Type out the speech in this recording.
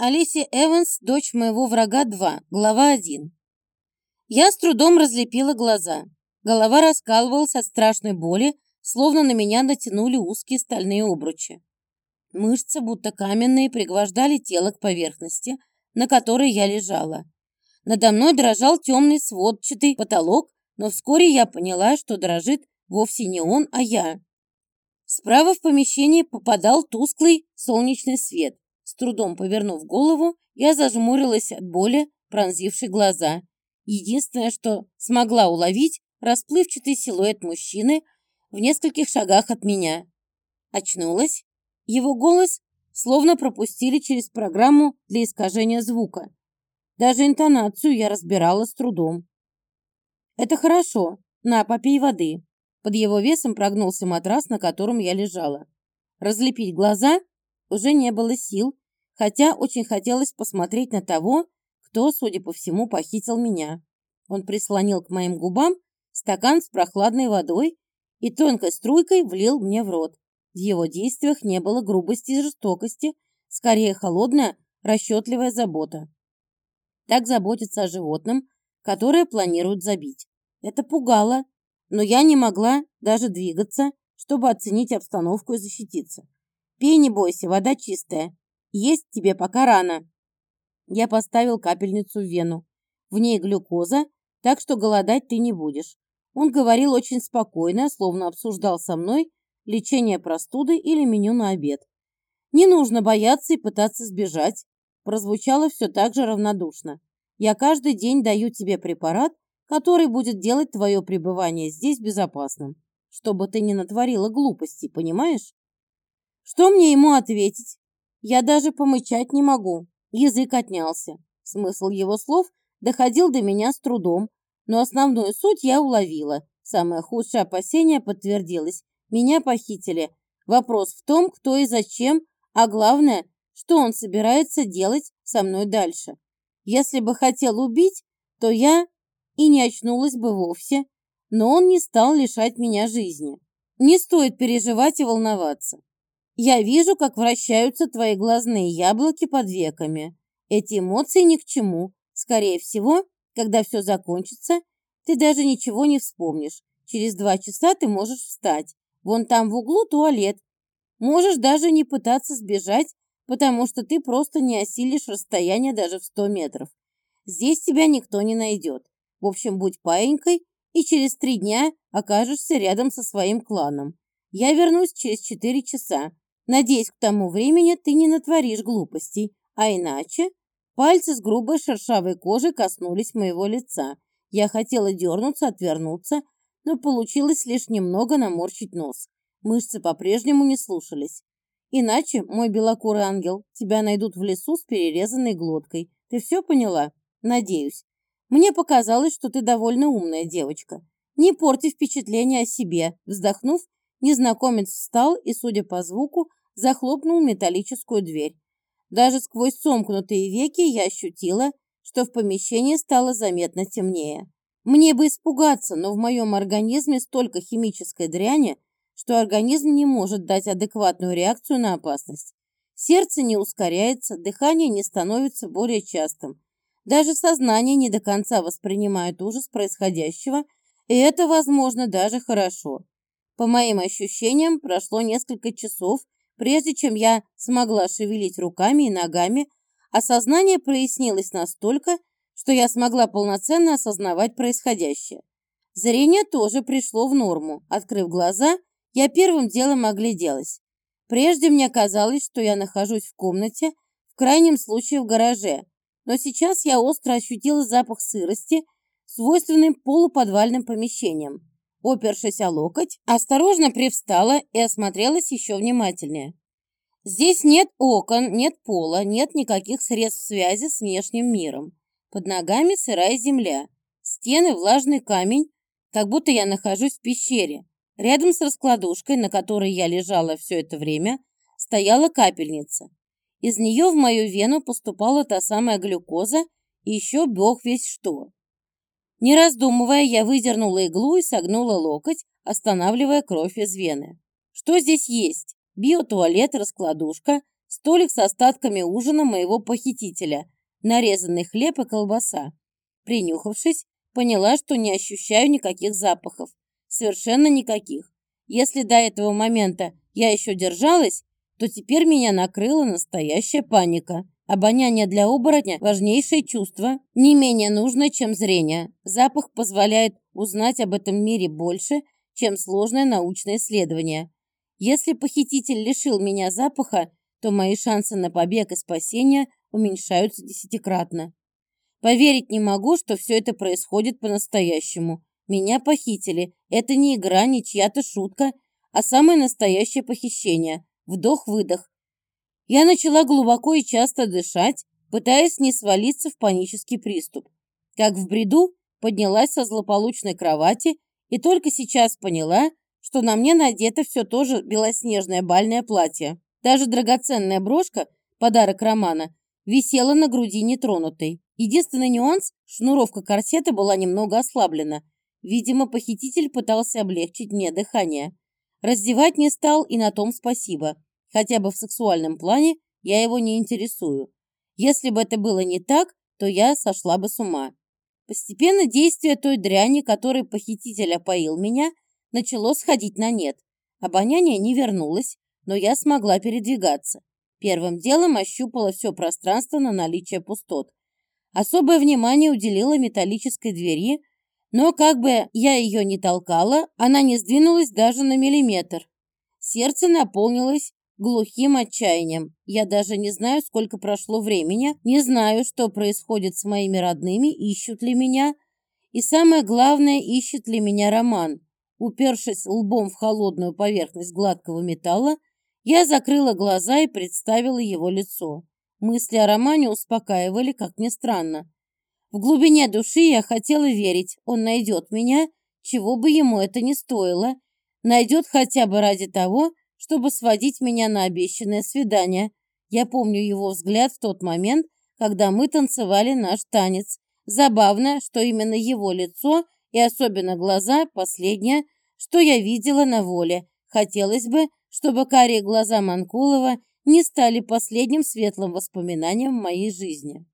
Алисия Эванс, дочь моего врага 2, глава 1. Я с трудом разлепила глаза. Голова раскалывалась от страшной боли, словно на меня натянули узкие стальные обручи. Мышцы, будто каменные, пригвождали тело к поверхности, на которой я лежала. Надо мной дрожал темный сводчатый потолок, но вскоре я поняла, что дрожит вовсе не он, а я. Справа в помещение попадал тусклый солнечный свет. С трудом повернув голову, я зажмурилась от боли, пронзившей глаза. Единственное, что смогла уловить, расплывчатый силуэт мужчины в нескольких шагах от меня. Очнулась. Его голос словно пропустили через программу для искажения звука. Даже интонацию я разбирала с трудом. «Это хорошо. На, попей воды». Под его весом прогнулся матрас, на котором я лежала. Разлепить глаза уже не было сил, хотя очень хотелось посмотреть на того, кто, судя по всему, похитил меня. Он прислонил к моим губам стакан с прохладной водой и тонкой струйкой влил мне в рот. В его действиях не было грубости и жестокости, скорее холодная, расчетливая забота. Так заботиться о животном, которое планируют забить. Это пугало, но я не могла даже двигаться, чтобы оценить обстановку и защититься. Пей, не бойся, вода чистая. Есть тебе пока рано. Я поставил капельницу в вену. В ней глюкоза, так что голодать ты не будешь. Он говорил очень спокойно, словно обсуждал со мной лечение простуды или меню на обед. Не нужно бояться и пытаться сбежать. Прозвучало все так же равнодушно. Я каждый день даю тебе препарат, который будет делать твое пребывание здесь безопасным, чтобы ты не натворила глупостей, понимаешь? Что мне ему ответить? Я даже помычать не могу. Язык отнялся. Смысл его слов доходил до меня с трудом, но основную суть я уловила. Самое худшее опасение подтвердилось. Меня похитили. Вопрос в том, кто и зачем, а главное, что он собирается делать со мной дальше. Если бы хотел убить, то я и не очнулась бы вовсе, но он не стал лишать меня жизни. Не стоит переживать и волноваться. Я вижу, как вращаются твои глазные яблоки под веками. Эти эмоции ни к чему. Скорее всего, когда все закончится, ты даже ничего не вспомнишь. Через два часа ты можешь встать. Вон там в углу туалет. Можешь даже не пытаться сбежать, потому что ты просто не осилишь расстояние даже в сто метров. Здесь тебя никто не найдет. В общем, будь паенькой, и через три дня окажешься рядом со своим кланом. Я вернусь через четыре часа. Надеюсь, к тому времени ты не натворишь глупостей, а иначе... Пальцы с грубой шершавой кожи коснулись моего лица. Я хотела дернуться, отвернуться, но получилось лишь немного наморщить нос. Мышцы по-прежнему не слушались. Иначе, мой белокурый ангел, тебя найдут в лесу с перерезанной глоткой. Ты все поняла? Надеюсь. Мне показалось, что ты довольно умная девочка. Не порти впечатление о себе. Вздохнув, незнакомец встал и, судя по звуку, захлопнул металлическую дверь. Даже сквозь сомкнутые веки я ощутила, что в помещении стало заметно темнее. Мне бы испугаться, но в моем организме столько химической дряни, что организм не может дать адекватную реакцию на опасность. Сердце не ускоряется, дыхание не становится более частым. Даже сознание не до конца воспринимает ужас происходящего, и это, возможно, даже хорошо. По моим ощущениям, прошло несколько часов, Прежде чем я смогла шевелить руками и ногами, осознание прояснилось настолько, что я смогла полноценно осознавать происходящее. Зрение тоже пришло в норму. Открыв глаза, я первым делом огляделась. Прежде мне казалось, что я нахожусь в комнате, в крайнем случае в гараже, но сейчас я остро ощутила запах сырости, свойственным полуподвальным помещениям. Опершись о локоть, осторожно привстала и осмотрелась еще внимательнее. Здесь нет окон, нет пола, нет никаких средств связи с внешним миром. Под ногами сырая земля, стены влажный камень, как будто я нахожусь в пещере. Рядом с раскладушкой, на которой я лежала все это время, стояла капельница. Из нее в мою вену поступала та самая глюкоза и еще бог весь что. Не раздумывая, я выдернула иглу и согнула локоть, останавливая кровь из вены. Что здесь есть? Биотуалет, раскладушка, столик с остатками ужина моего похитителя, нарезанный хлеб и колбаса. Принюхавшись, поняла, что не ощущаю никаких запахов. Совершенно никаких. Если до этого момента я еще держалась, то теперь меня накрыла настоящая паника. Обоняние для оборотня – важнейшее чувство, не менее нужное, чем зрение. Запах позволяет узнать об этом мире больше, чем сложное научное исследование. Если похититель лишил меня запаха, то мои шансы на побег и спасение уменьшаются десятикратно. Поверить не могу, что все это происходит по-настоящему. Меня похитили. Это не игра, не чья-то шутка, а самое настоящее похищение. Вдох-выдох. Я начала глубоко и часто дышать, пытаясь не свалиться в панический приступ. Как в бреду, поднялась со злополучной кровати и только сейчас поняла, что на мне надето все то же белоснежное бальное платье. Даже драгоценная брошка, подарок Романа, висела на груди нетронутой. Единственный нюанс – шнуровка корсета была немного ослаблена. Видимо, похититель пытался облегчить мне дыхание. Раздевать не стал, и на том спасибо. Хотя бы в сексуальном плане я его не интересую. Если бы это было не так, то я сошла бы с ума. Постепенно действие той дряни, которой похититель опоил меня, начало сходить на нет. Обоняние не вернулось, но я смогла передвигаться. Первым делом ощупала все пространство на наличие пустот. Особое внимание уделила металлической двери, но как бы я ее не толкала, она не сдвинулась даже на миллиметр. Сердце наполнилось глухим отчаянием. Я даже не знаю, сколько прошло времени, не знаю, что происходит с моими родными, ищут ли меня. И самое главное, ищет ли меня Роман. Упершись лбом в холодную поверхность гладкого металла, я закрыла глаза и представила его лицо. Мысли о Романе успокаивали, как ни странно. В глубине души я хотела верить, он найдет меня, чего бы ему это ни стоило, найдет хотя бы ради того, чтобы сводить меня на обещанное свидание. Я помню его взгляд в тот момент, когда мы танцевали наш танец. Забавно, что именно его лицо и особенно глаза – последнее, что я видела на воле. Хотелось бы, чтобы карие глаза Манкулова не стали последним светлым воспоминанием в моей жизни.